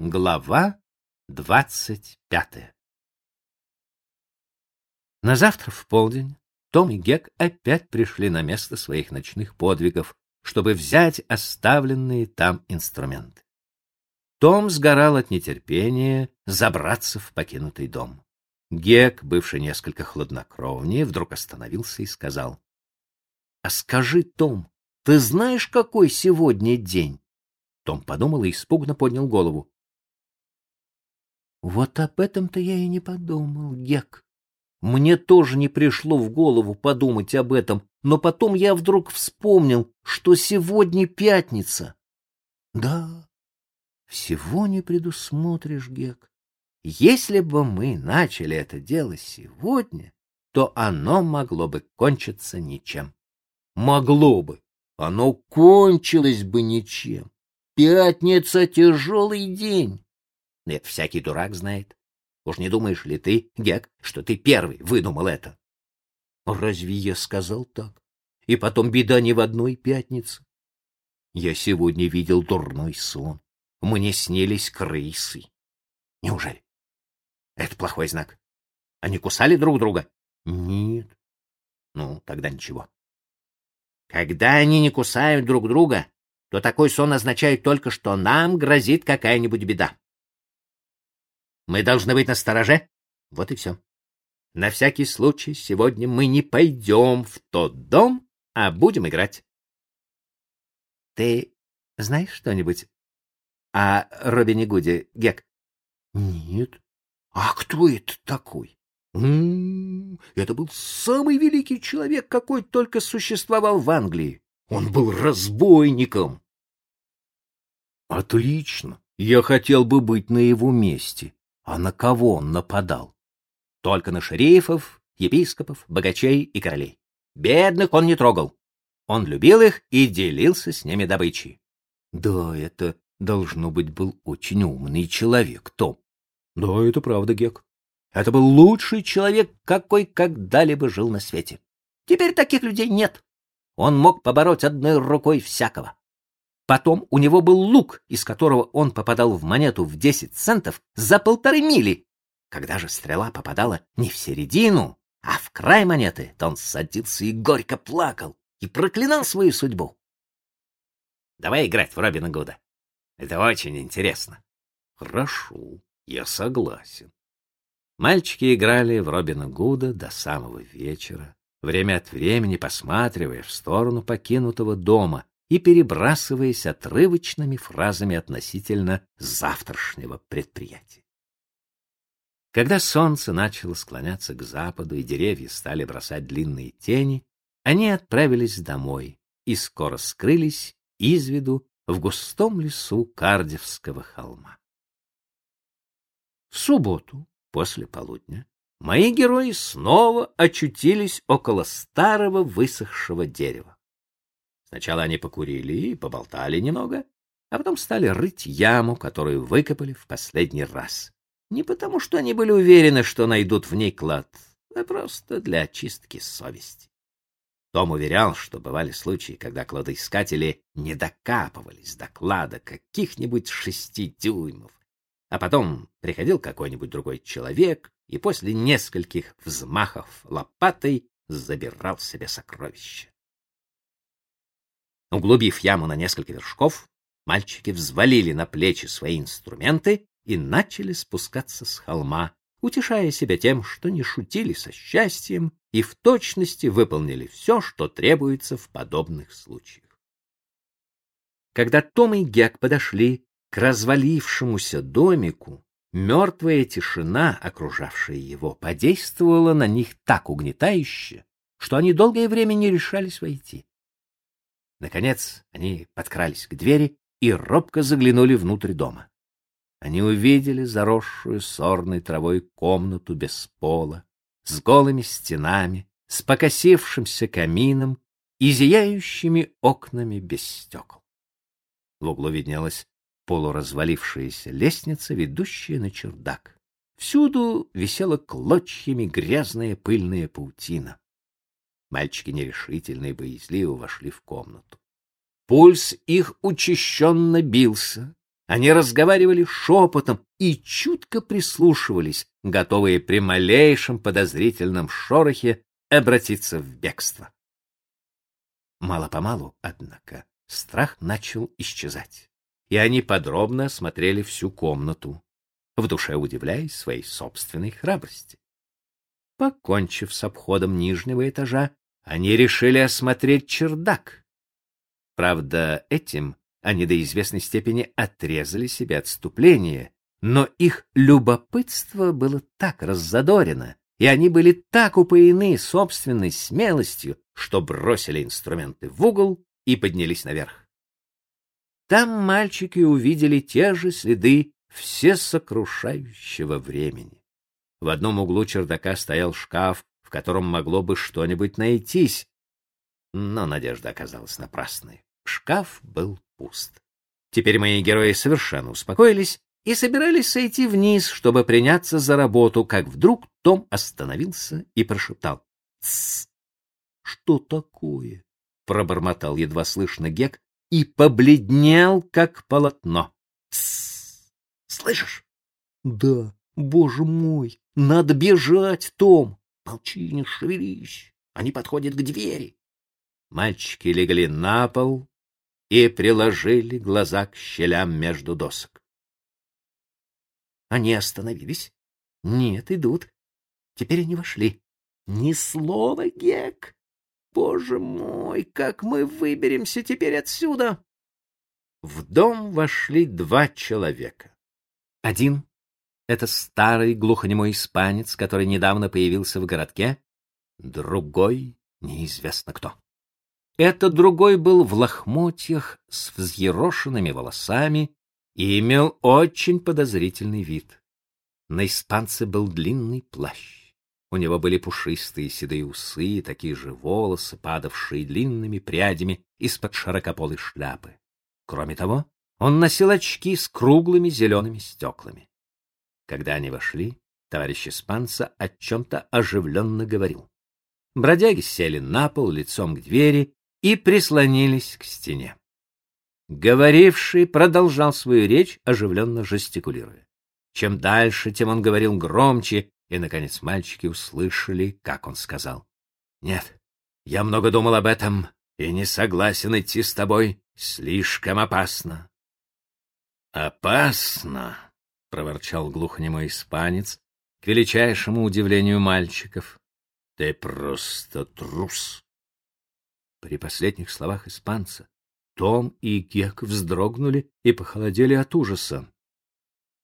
Глава двадцать пятая На завтра в полдень Том и Гек опять пришли на место своих ночных подвигов, чтобы взять оставленные там инструменты. Том сгорал от нетерпения забраться в покинутый дом. Гек, бывший несколько хладнокровнее, вдруг остановился и сказал. — А скажи, Том, ты знаешь, какой сегодня день? Том подумал и испуганно поднял голову. Вот об этом-то я и не подумал, Гек. Мне тоже не пришло в голову подумать об этом, но потом я вдруг вспомнил, что сегодня пятница. Да, всего не предусмотришь, Гек. Если бы мы начали это дело сегодня, то оно могло бы кончиться ничем. Могло бы. Оно кончилось бы ничем. Пятница — тяжелый день. Это всякий дурак знает. Уж не думаешь ли ты, Гек, что ты первый выдумал это? Разве я сказал так? И потом беда не в одной пятнице. Я сегодня видел дурной сон. Мне снились крысы. Неужели? Это плохой знак. Они кусали друг друга? Нет. Ну, тогда ничего. Когда они не кусают друг друга, то такой сон означает только, что нам грозит какая-нибудь беда. Мы должны быть настороже. Вот и все. На всякий случай сегодня мы не пойдем в тот дом, а будем играть. Ты знаешь что-нибудь о Робине Гуде, Гек? Нет. А кто это такой? М -м, это был самый великий человек, какой только существовал в Англии. Он был разбойником. Отлично. Я хотел бы быть на его месте. А на кого он нападал? Только на шерифов, епископов, богачей и королей. Бедных он не трогал. Он любил их и делился с ними добычей. Да, это должно быть был очень умный человек, Том. Да, это правда, Гек. Это был лучший человек, какой когда-либо жил на свете. Теперь таких людей нет. Он мог побороть одной рукой всякого. Потом у него был лук, из которого он попадал в монету в 10 центов за полторы мили. Когда же стрела попадала не в середину, а в край монеты, то он садился и горько плакал и проклинал свою судьбу. Давай играть в Робина Гуда. Это очень интересно. Хорошо, я согласен. Мальчики играли в Робина Гуда до самого вечера, время от времени посматривая в сторону покинутого дома, и перебрасываясь отрывочными фразами относительно завтрашнего предприятия. Когда солнце начало склоняться к западу и деревья стали бросать длинные тени, они отправились домой и скоро скрылись из виду в густом лесу Кардевского холма. В субботу, после полудня, мои герои снова очутились около старого высохшего дерева. Сначала они покурили и поболтали немного, а потом стали рыть яму, которую выкопали в последний раз. Не потому, что они были уверены, что найдут в ней клад, а просто для очистки совести. Том уверял, что бывали случаи, когда кладоискатели не докапывались до клада каких-нибудь шести дюймов, а потом приходил какой-нибудь другой человек и после нескольких взмахов лопатой забирал себе сокровища. Углубив яму на несколько вершков, мальчики взвалили на плечи свои инструменты и начали спускаться с холма, утешая себя тем, что не шутили со счастьем и в точности выполнили все, что требуется в подобных случаях. Когда Том и Гек подошли к развалившемуся домику, мертвая тишина, окружавшая его, подействовала на них так угнетающе, что они долгое время не решались войти. Наконец они подкрались к двери и робко заглянули внутрь дома. Они увидели заросшую сорной травой комнату без пола, с голыми стенами, с покосившимся камином и зияющими окнами без стекол. В углу виднелась полуразвалившаяся лестница, ведущая на чердак. Всюду висела клочьями грязная пыльная паутина. Мальчики нерешительно и боязливо вошли в комнату. Пульс их учащенно бился, Они разговаривали шепотом и чутко прислушивались, готовые при малейшем подозрительном шорохе обратиться в бегство. Мало-помалу, однако, страх начал исчезать, и они подробно осмотрели всю комнату, в душе удивляясь своей собственной храбрости. Покончив с обходом нижнего этажа, они решили осмотреть чердак. Правда, этим они до известной степени отрезали себе отступление, но их любопытство было так раззадорено, и они были так упоены собственной смелостью, что бросили инструменты в угол и поднялись наверх. Там мальчики увидели те же следы всесокрушающего времени. В одном углу чердака стоял шкаф, в котором могло бы что-нибудь найтись, но надежда оказалась напрасной. Шкаф был пуст. Теперь мои герои совершенно успокоились и собирались сойти вниз, чтобы приняться за работу, как вдруг Том остановился и прошептал. «Тссс! Что такое?» — пробормотал едва слышно Гек и побледнел, как полотно. «Тссс! Слышишь?» «Да, боже мой, надо бежать, Том!» «Молчи, не шевелись, они подходят к двери». Мальчики легли на пол и приложили глаза к щелям между досок. Они остановились. Нет, идут. Теперь они вошли. Ни слова, Гек. Боже мой, как мы выберемся теперь отсюда? В дом вошли два человека. Один — это старый глухонемой испанец, который недавно появился в городке. Другой — неизвестно кто. Этот другой был в лохмотьях с взъерошенными волосами и имел очень подозрительный вид. На испанце был длинный плащ. У него были пушистые седые усы такие же волосы, падавшие длинными прядями из-под широкополой шляпы. Кроме того, он носил очки с круглыми зелеными стеклами. Когда они вошли, товарищ испанца о чем-то оживленно говорил. Бродяги сели на пол лицом к двери и прислонились к стене. Говоривший продолжал свою речь, оживленно жестикулируя. Чем дальше, тем он говорил громче, и, наконец, мальчики услышали, как он сказал. — Нет, я много думал об этом и не согласен идти с тобой. Слишком опасно. — Опасно? — проворчал глухонемой испанец, к величайшему удивлению мальчиков. — Ты просто трус. При последних словах испанца Том и Гек вздрогнули и похолодели от ужаса.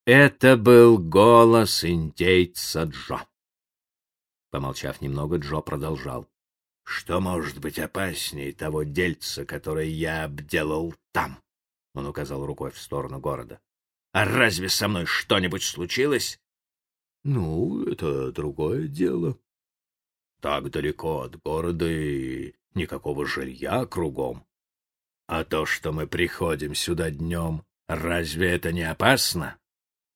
Это был голос индейца Джо. Помолчав немного, Джо продолжал. — Что может быть опаснее того дельца, которое я обделал там? — он указал рукой в сторону города. — А разве со мной что-нибудь случилось? — Ну, это другое дело. Так далеко от города и никакого жилья кругом. А то, что мы приходим сюда днем, разве это не опасно?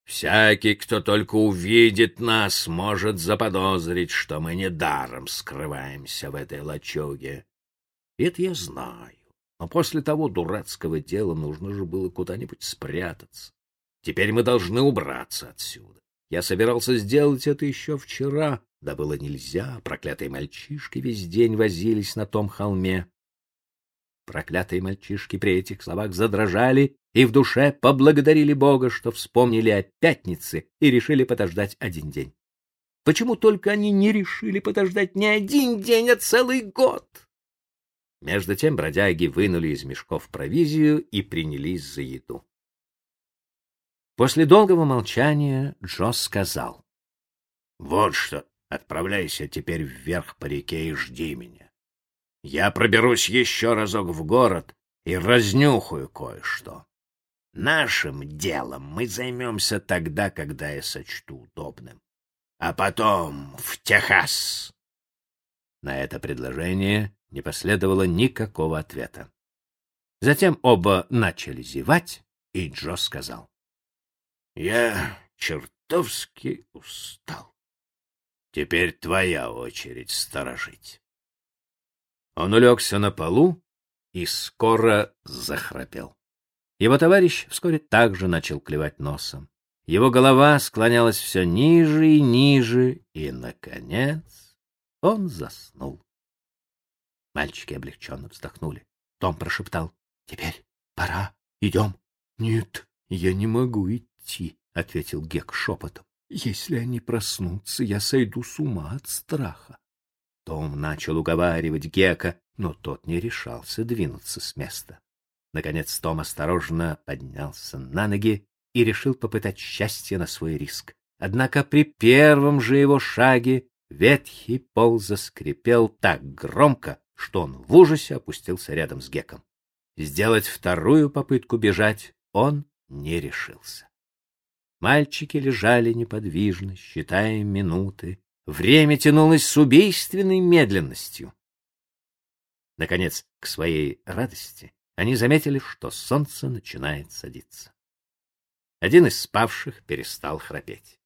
Всякий, кто только увидит нас, может заподозрить, что мы недаром скрываемся в этой лачуге. Это я знаю. Но после того дурацкого дела нужно же было куда-нибудь спрятаться. Теперь мы должны убраться отсюда. Я собирался сделать это еще вчера, да было нельзя, проклятые мальчишки весь день возились на том холме. Проклятые мальчишки при этих словах задрожали и в душе поблагодарили Бога, что вспомнили о пятнице и решили подождать один день. Почему только они не решили подождать не один день, а целый год? Между тем бродяги вынули из мешков провизию и принялись за еду. После долгого молчания Джо сказал. — Вот что, Отправляйся теперь вверх по реке и жди меня. Я проберусь еще разок в город и разнюхаю кое-что. Нашим делом мы займемся тогда, когда я сочту удобным. А потом в Техас. На это предложение не последовало никакого ответа. Затем оба начали зевать, и Джо сказал. — Я чертовски устал. Теперь твоя очередь сторожить. Он улегся на полу и скоро захрапел. Его товарищ вскоре также начал клевать носом. Его голова склонялась все ниже и ниже, и, наконец, он заснул. Мальчики облегченно вздохнули. Том прошептал. — Теперь пора. Идем. — Нет, я не могу идти, — ответил Гек шепотом. — Если они проснутся, я сойду с ума от страха. Том начал уговаривать Гека, но тот не решался двинуться с места. Наконец Том осторожно поднялся на ноги и решил попытать счастье на свой риск. Однако при первом же его шаге ветхий пол заскрипел так громко, что он в ужасе опустился рядом с Геком. Сделать вторую попытку бежать он не решился. Мальчики лежали неподвижно, считая минуты. Время тянулось с убийственной медленностью. Наконец, к своей радости, они заметили, что солнце начинает садиться. Один из спавших перестал храпеть.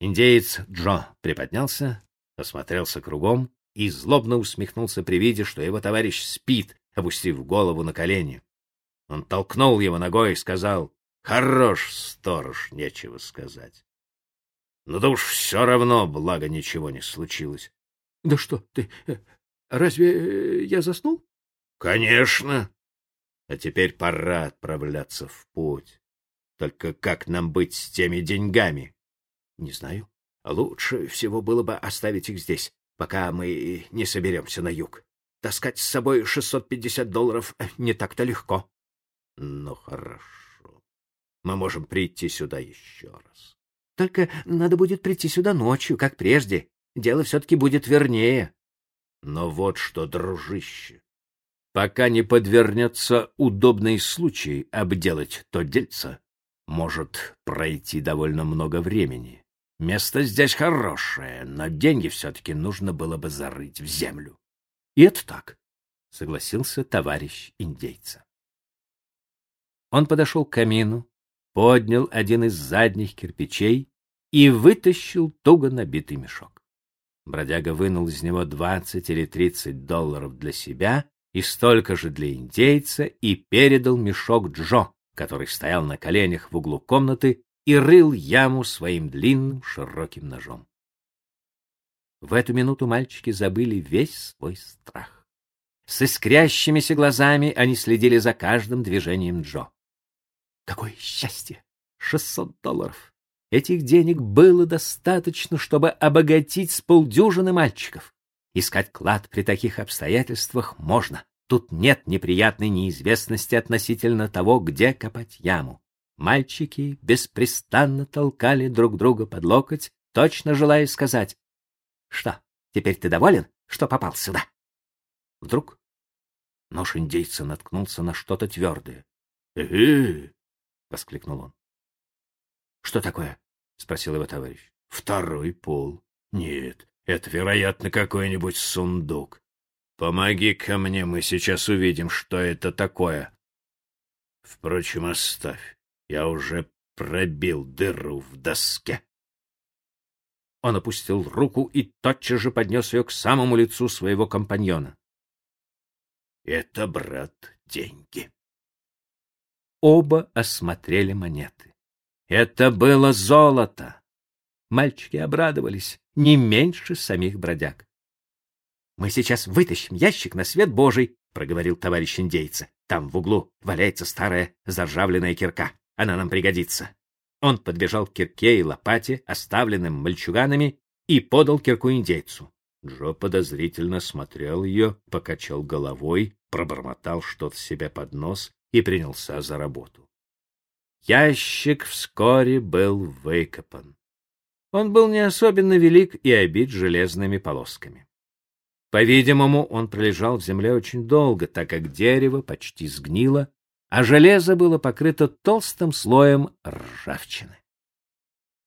Индеец Джо приподнялся, осмотрелся кругом и злобно усмехнулся при виде, что его товарищ спит, опустив голову на колени. Он толкнул его ногой и сказал, «Хорош, сторож, нечего сказать». Ну да уж все равно, благо ничего не случилось. — Да что ты, э, разве э, я заснул? — Конечно. А теперь пора отправляться в путь. Только как нам быть с теми деньгами? — Не знаю. Лучше всего было бы оставить их здесь пока мы не соберемся на юг. Таскать с собой 650 долларов не так-то легко. Ну, хорошо. Мы можем прийти сюда еще раз. Только надо будет прийти сюда ночью, как прежде. Дело все-таки будет вернее. Но вот что, дружище, пока не подвернется удобный случай обделать то дельце, может пройти довольно много времени. Место здесь хорошее, но деньги все-таки нужно было бы зарыть в землю. — И это так, — согласился товарищ индейца. Он подошел к камину, поднял один из задних кирпичей и вытащил туго набитый мешок. Бродяга вынул из него двадцать или тридцать долларов для себя и столько же для индейца и передал мешок Джо, который стоял на коленях в углу комнаты и рыл яму своим длинным широким ножом. В эту минуту мальчики забыли весь свой страх. С искрящимися глазами они следили за каждым движением Джо. Какое счастье! Шестьсот долларов! Этих денег было достаточно, чтобы обогатить с полдюжины мальчиков. Искать клад при таких обстоятельствах можно. Тут нет неприятной неизвестности относительно того, где копать яму. Мальчики беспрестанно толкали друг друга под локоть, точно желая сказать, «Что, теперь ты доволен, что попал сюда?» Вдруг нож индейца наткнулся на что-то твердое. «Э-э!» — воскликнул он. «Что такое?» — спросил его товарищ. «Второй пол. Нет, это, вероятно, какой-нибудь сундук. Помоги-ка мне, мы сейчас увидим, что это такое. Впрочем, оставь. Я уже пробил дыру в доске. Он опустил руку и тотчас же поднес ее к самому лицу своего компаньона. Это, брат, деньги. Оба осмотрели монеты. Это было золото. Мальчики обрадовались не меньше самих бродяг. — Мы сейчас вытащим ящик на свет Божий, — проговорил товарищ индейца. — Там в углу валяется старая заржавленная кирка. Она нам пригодится. Он подбежал к кирке и лопате, оставленным мальчуганами, и подал кирку индейцу. Джо подозрительно смотрел ее, покачал головой, пробормотал что-то себе под нос и принялся за работу. Ящик вскоре был выкопан. Он был не особенно велик и обит железными полосками. По-видимому, он пролежал в земле очень долго, так как дерево почти сгнило, а железо было покрыто толстым слоем ржавчины.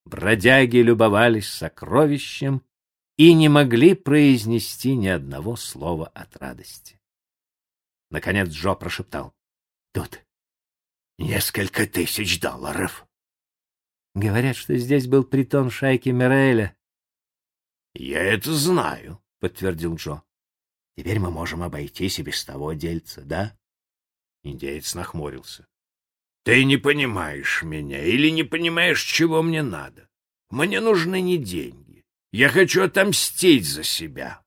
Бродяги любовались сокровищем и не могли произнести ни одного слова от радости. Наконец Джо прошептал. — Тут несколько тысяч долларов. Говорят, что здесь был притон шайки Миреля. — Я это знаю, — подтвердил Джо. — Теперь мы можем обойтись и без того дельца, да? Индеец нахмурился. Ты не понимаешь меня или не понимаешь, чего мне надо. Мне нужны не деньги. Я хочу отомстить за себя.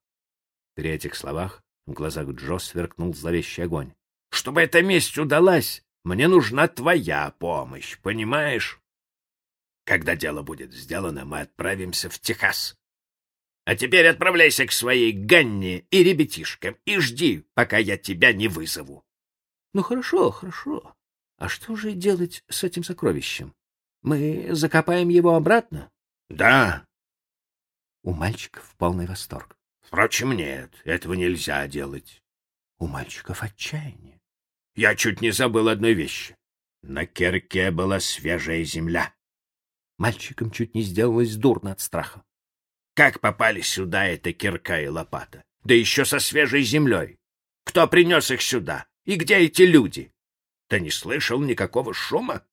При этих словах в глазах Джо сверкнул зловещий огонь. Чтобы эта месть удалась, мне нужна твоя помощь, понимаешь? Когда дело будет сделано, мы отправимся в Техас. А теперь отправляйся к своей Ганне и ребятишкам и жди, пока я тебя не вызову. — Ну, хорошо, хорошо. А что же делать с этим сокровищем? Мы закопаем его обратно? — Да. У мальчиков полный восторг. — Впрочем, нет, этого нельзя делать. У мальчиков отчаяние. Я чуть не забыл одной вещи. На кирке была свежая земля. Мальчикам чуть не сделалось дурно от страха. Как попали сюда эта кирка и лопата? Да еще со свежей землей. Кто принес их сюда? И где эти люди? Ты не слышал никакого шума?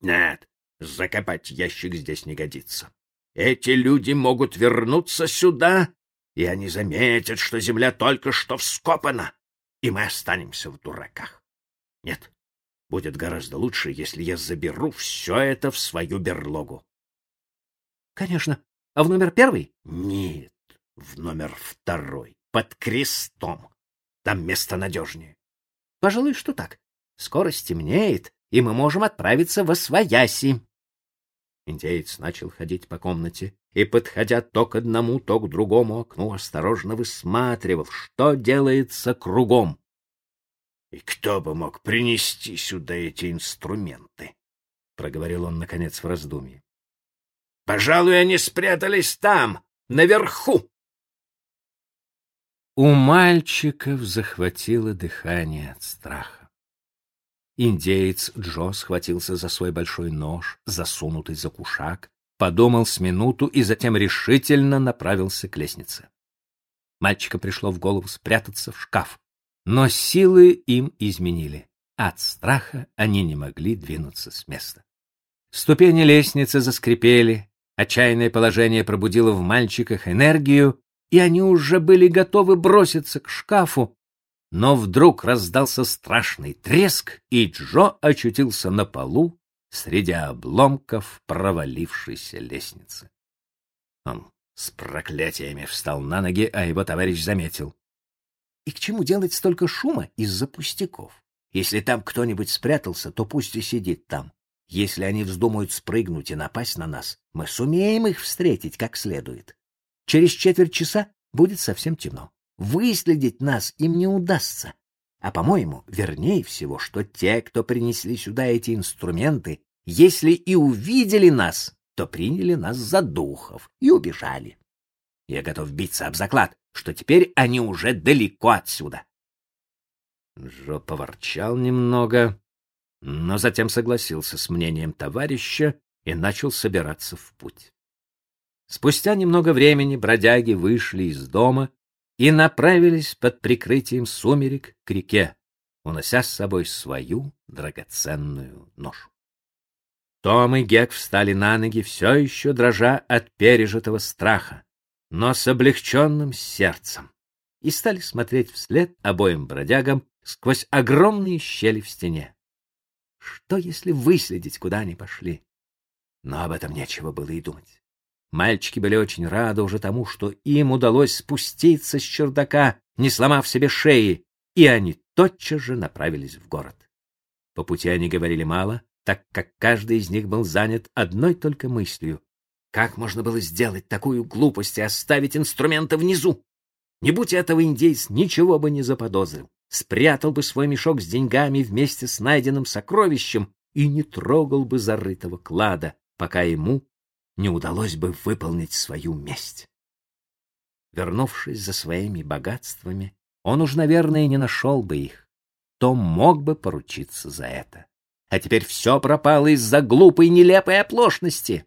Нет, закопать ящик здесь не годится. Эти люди могут вернуться сюда, и они заметят, что земля только что вскопана, и мы останемся в дураках. Нет, будет гораздо лучше, если я заберу все это в свою берлогу. — Конечно, а в номер первый? Нет, в номер второй, под крестом. Там место надежнее. Пожалуй, что так. Скоро стемнеет, и мы можем отправиться во свояси. Индеец начал ходить по комнате и, подходя то к одному, то к другому окну, осторожно высматривал, что делается кругом. — И кто бы мог принести сюда эти инструменты? — проговорил он, наконец, в раздумье. Пожалуй, они спрятались там, наверху. У мальчиков захватило дыхание от страха. Индеец Джо схватился за свой большой нож, засунутый за кушак, подумал с минуту и затем решительно направился к лестнице. Мальчика пришло в голову спрятаться в шкаф, но силы им изменили. От страха они не могли двинуться с места. Ступени лестницы заскрипели, Отчаянное положение пробудило в мальчиках энергию, и они уже были готовы броситься к шкафу, но вдруг раздался страшный треск, и Джо очутился на полу среди обломков провалившейся лестницы. Он с проклятиями встал на ноги, а его товарищ заметил. И к чему делать столько шума из-за пустяков? Если там кто-нибудь спрятался, то пусть и сидит там. Если они вздумают спрыгнуть и напасть на нас, мы сумеем их встретить как следует. Через четверть часа будет совсем темно. Выследить нас им не удастся. А, по-моему, вернее всего, что те, кто принесли сюда эти инструменты, если и увидели нас, то приняли нас за духов и убежали. Я готов биться об заклад, что теперь они уже далеко отсюда. Джо поворчал немного, но затем согласился с мнением товарища и начал собираться в путь. Спустя немного времени бродяги вышли из дома и направились под прикрытием сумерек к реке, унося с собой свою драгоценную ношу. Том и Гек встали на ноги, все еще дрожа от пережитого страха, но с облегченным сердцем, и стали смотреть вслед обоим бродягам сквозь огромные щели в стене. Что, если выследить, куда они пошли? Но об этом нечего было и думать. Мальчики были очень рады уже тому, что им удалось спуститься с чердака, не сломав себе шеи, и они тотчас же направились в город. По пути они говорили мало, так как каждый из них был занят одной только мыслью. Как можно было сделать такую глупость и оставить инструменты внизу? Не будь этого, индейец ничего бы не заподозрил спрятал бы свой мешок с деньгами вместе с найденным сокровищем и не трогал бы зарытого клада, пока ему не удалось бы выполнить свою месть. Вернувшись за своими богатствами, он уж, наверное, не нашел бы их. Том мог бы поручиться за это. А теперь все пропало из-за глупой нелепой оплошности.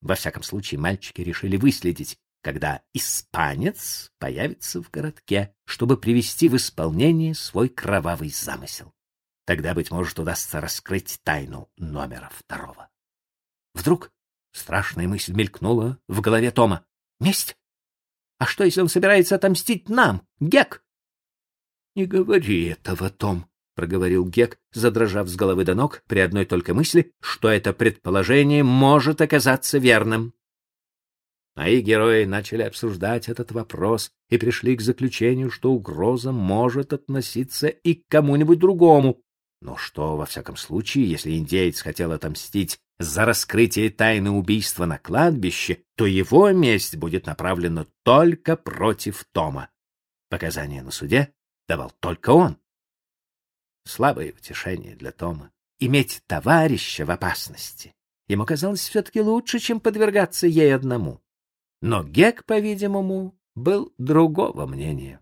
Во всяком случае, мальчики решили выследить когда испанец появится в городке, чтобы привести в исполнение свой кровавый замысел. Тогда, быть может, удастся раскрыть тайну номера второго. Вдруг страшная мысль мелькнула в голове Тома. Месть? А что, если он собирается отомстить нам, Гек? Не говори этого, Том. Проговорил Гек, задрожав с головы до ног при одной только мысли, что это предположение может оказаться верным. Мои герои начали обсуждать этот вопрос и пришли к заключению, что угроза может относиться и к кому-нибудь другому. Но что, во всяком случае, если индеец хотел отомстить за раскрытие тайны убийства на кладбище, то его месть будет направлена только против Тома. Показания на суде давал только он. Слабое утешение для Тома. Иметь товарища в опасности. Ему казалось все-таки лучше, чем подвергаться ей одному. Но Гек, по-видимому, был другого мнения.